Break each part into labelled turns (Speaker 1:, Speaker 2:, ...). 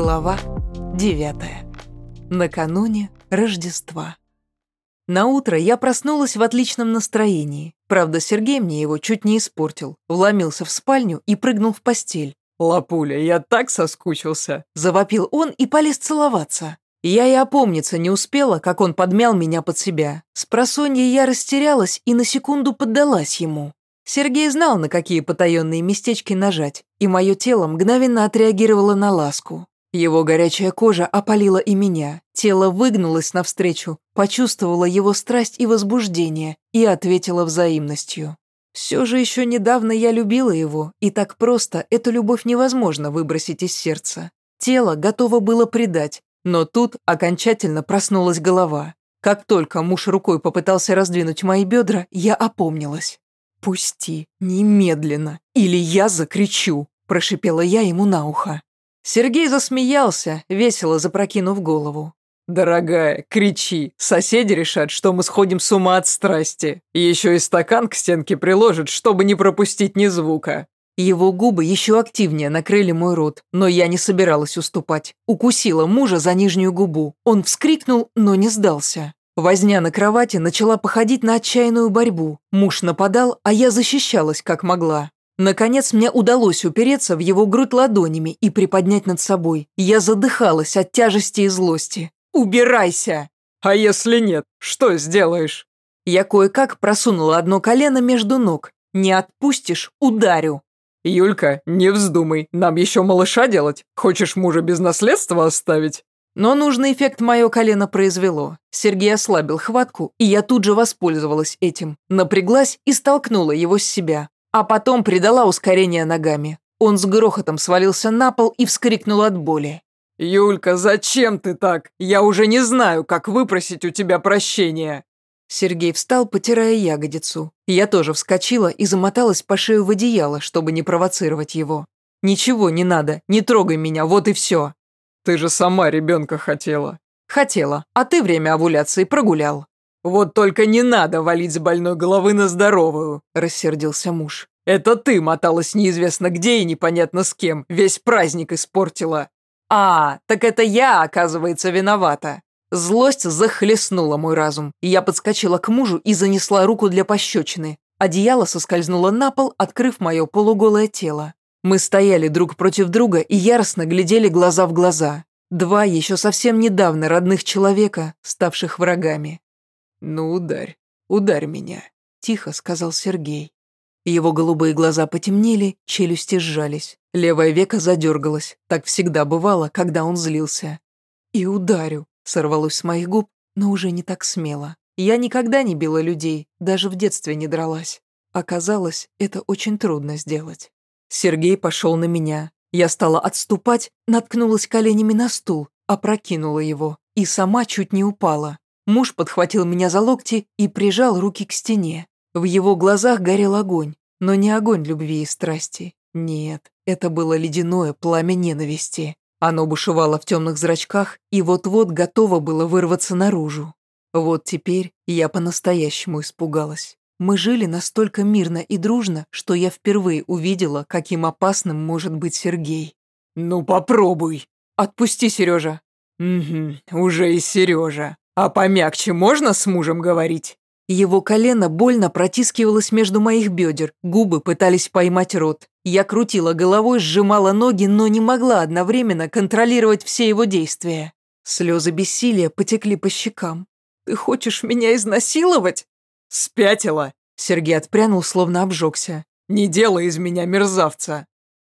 Speaker 1: Глава 9. Накануне Рождества. На утро я проснулась в отличном настроении. Правда, Сергей мне его чуть не испортил. Вломился в спальню и прыгнул в постель.
Speaker 2: «Лапуля, я так соскучился!»
Speaker 1: Завопил он и полез целоваться. Я и опомниться не успела, как он подмял меня под себя. С просонья я растерялась и на секунду поддалась ему. Сергей знал, на какие потаенные местечки нажать, и мое тело мгновенно отреагировало на ласку. Его горячая кожа опалила и меня, тело выгнулось навстречу, почувствовала его страсть и возбуждение и ответила взаимностью. Все же еще недавно я любила его, и так просто эту любовь невозможно выбросить из сердца. Тело готово было предать, но тут окончательно проснулась голова. Как только муж рукой попытался раздвинуть мои бедра, я опомнилась. «Пусти, немедленно, или я закричу», – прошипела я ему на ухо. Сергей засмеялся, весело запрокинув голову.
Speaker 2: «Дорогая, кричи, соседи решат, что мы сходим с ума от страсти. Еще и стакан к стенке приложат, чтобы не пропустить ни звука».
Speaker 1: Его губы еще активнее накрыли мой рот, но я не собиралась уступать. Укусила мужа за нижнюю губу. Он вскрикнул, но не сдался. Возня на кровати начала походить на отчаянную борьбу. Муж нападал, а я защищалась, как могла. Наконец мне удалось упереться в его грудь ладонями и приподнять над собой. Я задыхалась от тяжести и злости. «Убирайся!»
Speaker 2: «А если нет, что сделаешь?»
Speaker 1: Я кое-как просунула одно колено между ног. «Не отпустишь – ударю!»
Speaker 2: «Юлька, не вздумай, нам еще малыша делать. Хочешь мужа без наследства оставить?»
Speaker 1: Но нужный эффект мое колено произвело. Сергей ослабил хватку, и я тут же воспользовалась этим. Напряглась и столкнула его с себя. А потом придала ускорение ногами. Он с грохотом свалился на пол и вскрикнул от боли.
Speaker 2: «Юлька, зачем ты так? Я уже не знаю, как выпросить у тебя прощения».
Speaker 1: Сергей встал, потирая ягодицу. Я тоже вскочила и замоталась по шею в одеяло, чтобы не провоцировать его. «Ничего не надо, не трогай меня, вот и все».
Speaker 2: Ты же сама ребенка хотела».
Speaker 1: «Хотела, а ты время овуляции прогулял».
Speaker 2: «Вот только не надо валить с больной головы на здоровую», – рассердился муж. «Это ты моталась неизвестно где и непонятно с кем, весь праздник испортила».
Speaker 1: «А, так это я, оказывается, виновата». Злость захлестнула мой разум, и я подскочила к мужу и занесла руку для пощечины. Одеяло соскользнуло на пол, открыв мое полуголое тело. Мы стояли друг против друга и яростно глядели глаза в глаза. Два еще совсем недавно родных человека, ставших врагами.
Speaker 2: «Ну, ударь, ударь меня», — тихо сказал Сергей.
Speaker 1: Его голубые глаза потемнели, челюсти сжались. Левое веко задергалось. Так всегда бывало, когда он злился. «И ударю», — сорвалось с моих губ, но уже не так смело. Я никогда не била людей, даже в детстве не дралась. Оказалось, это очень трудно сделать. Сергей пошел на меня. Я стала отступать, наткнулась коленями на стул, опрокинула его и сама чуть не упала. Муж подхватил меня за локти и прижал руки к стене. В его глазах горел огонь, но не огонь любви и страсти. Нет, это было ледяное пламя ненависти. Оно бушевало в темных зрачках и вот-вот готово было вырваться наружу. Вот теперь я по-настоящему испугалась. Мы жили настолько мирно и дружно, что я впервые увидела, каким опасным может быть Сергей.
Speaker 2: «Ну попробуй!»
Speaker 1: «Отпусти, Сережа!»
Speaker 2: «Угу, уже и Сережа. А помягче можно с мужем говорить?»
Speaker 1: Его колено больно протискивалось между моих бедер, губы пытались поймать рот. Я крутила головой, сжимала ноги, но не могла одновременно контролировать все его действия. Слезы бессилия потекли по щекам. «Ты хочешь меня изнасиловать?»
Speaker 2: «Спятила!»
Speaker 1: Сергей отпрянул, словно обжегся.
Speaker 2: «Не делай из меня мерзавца!»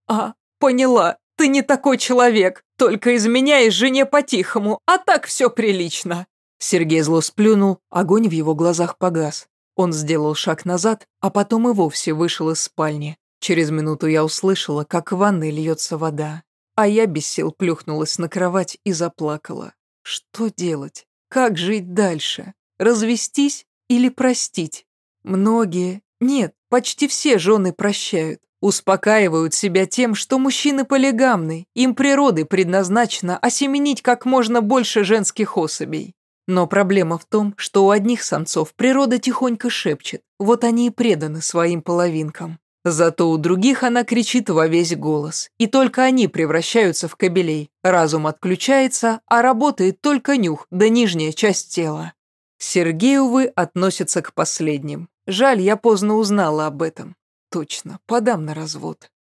Speaker 1: «А, поняла, ты не такой человек, только изменяешь жене по-тихому, а так все прилично!» Сергей зло сплюнул, огонь в его глазах погас. Он сделал шаг назад, а потом и вовсе вышел из спальни. Через минуту я услышала, как в ванной льется вода. А я без сил плюхнулась на кровать и заплакала. Что делать? Как жить дальше? Развестись или простить. Многие, нет, почти все жены прощают, успокаивают себя тем, что мужчины полигамны, им природой предназначено осеменить как можно больше женских особей. Но проблема в том, что у одних самцов природа тихонько шепчет, вот они и преданы своим половинкам. Зато у других она кричит во весь голос, и только они превращаются в кобелей. Разум отключается, а работает только нюх да нижняя часть тела. Сергей, увы, относится к последним. Жаль, я поздно узнала об этом. Точно, подам на развод.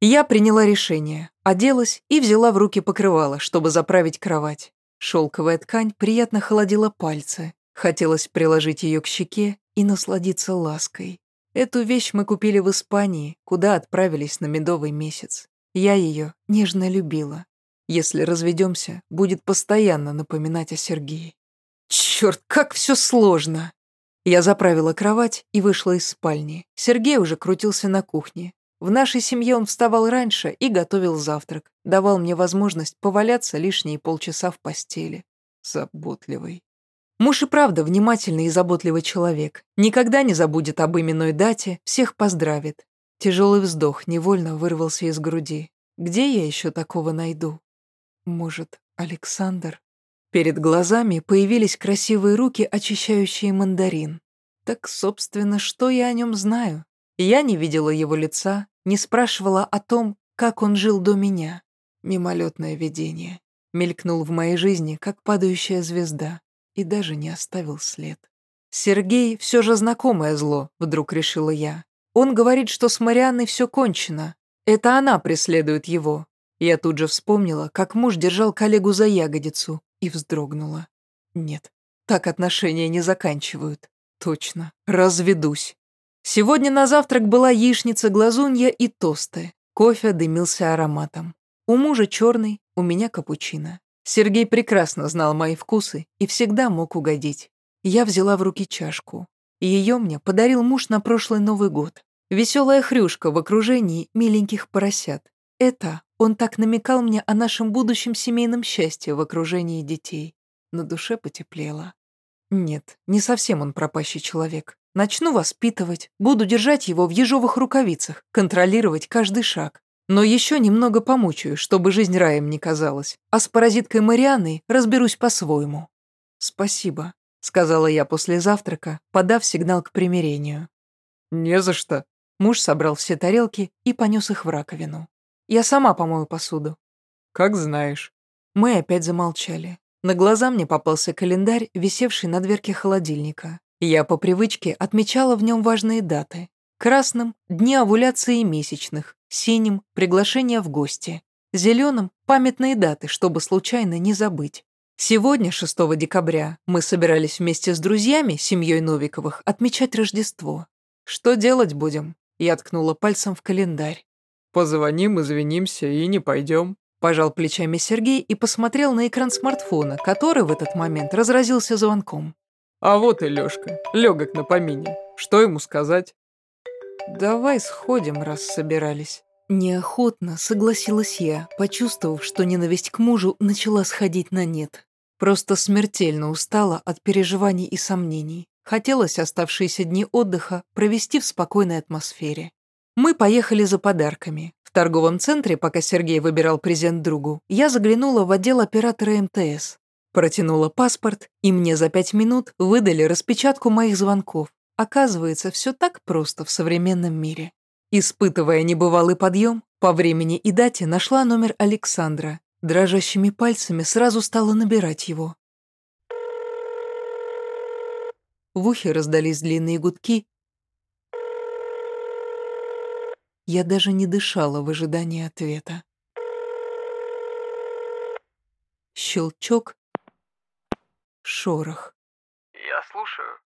Speaker 1: Я приняла решение, оделась и взяла в руки покрывало, чтобы заправить кровать. Шелковая ткань приятно холодила пальцы. Хотелось приложить ее к щеке и насладиться лаской. Эту вещь мы купили в Испании, куда отправились на медовый месяц. Я ее нежно любила. Если разведемся, будет постоянно напоминать о Сергее. Черт, как все сложно! Я заправила кровать и вышла из спальни. Сергей уже крутился на кухне. В нашей семье он вставал раньше и готовил завтрак. Давал мне возможность поваляться лишние полчаса в постели. Заботливый. Муж и правда внимательный и заботливый человек. Никогда не забудет об именной дате, всех поздравит. Тяжелый вздох невольно вырвался из груди. Где я еще такого найду? Может, Александр? Перед глазами появились красивые руки, очищающие мандарин. Так, собственно, что я о нем знаю? Я не видела его лица, не спрашивала о том, как он жил до меня. Мимолетное видение. Мелькнул в моей жизни, как падающая звезда и даже не оставил след. «Сергей все же знакомое зло», — вдруг решила я. «Он говорит, что с Марианной все кончено. Это она преследует его». Я тут же вспомнила, как муж держал коллегу за ягодицу и вздрогнула. «Нет, так отношения не заканчивают. Точно, разведусь». Сегодня на завтрак была яичница-глазунья и тосты. Кофе дымился ароматом. У мужа черный, у меня капучино. Сергей прекрасно знал мои вкусы и всегда мог угодить. Я взяла в руки чашку. Ее мне подарил муж на прошлый Новый год. Веселая хрюшка в окружении миленьких поросят. Это он так намекал мне о нашем будущем семейном счастье в окружении детей. На душе потеплело. Нет, не совсем он пропащий человек. Начну воспитывать, буду держать его в ежовых рукавицах, контролировать каждый шаг. Но еще немного помучаю, чтобы жизнь раем не казалась. А с паразиткой Марианной разберусь по-своему. «Спасибо», — сказала я после завтрака, подав сигнал к примирению.
Speaker 2: «Не за что».
Speaker 1: Муж собрал все тарелки и понес их в раковину. «Я сама помою посуду».
Speaker 2: «Как знаешь».
Speaker 1: Мы опять замолчали. На глаза мне попался календарь, висевший на дверке холодильника. Я по привычке отмечала в нем важные даты. Красным – дни овуляции месячных, синим – приглашение в гости, зеленым – памятные даты, чтобы случайно не забыть. Сегодня, 6 декабря, мы собирались вместе с друзьями, семьей Новиковых, отмечать Рождество. Что делать будем? Я ткнула пальцем в календарь.
Speaker 2: Позвоним, извинимся и не пойдем.
Speaker 1: Пожал плечами Сергей и посмотрел на экран смартфона, который в этот момент разразился звонком.
Speaker 2: А вот и Лёшка, легок на помине. Что ему сказать?
Speaker 1: «Давай сходим, раз собирались». Неохотно согласилась я, почувствовав, что ненависть к мужу начала сходить на нет. Просто смертельно устала от переживаний и сомнений. Хотелось оставшиеся дни отдыха провести в спокойной атмосфере. Мы поехали за подарками. В торговом центре, пока Сергей выбирал презент другу, я заглянула в отдел оператора МТС. Протянула паспорт, и мне за пять минут выдали распечатку моих звонков. Оказывается, все так просто в современном мире. Испытывая небывалый подъем, по времени и дате нашла номер Александра. Дрожащими пальцами сразу стала набирать его. В ухе раздались длинные гудки. Я даже не дышала в ожидании ответа. Щелчок, шорох.
Speaker 3: «Я слушаю»,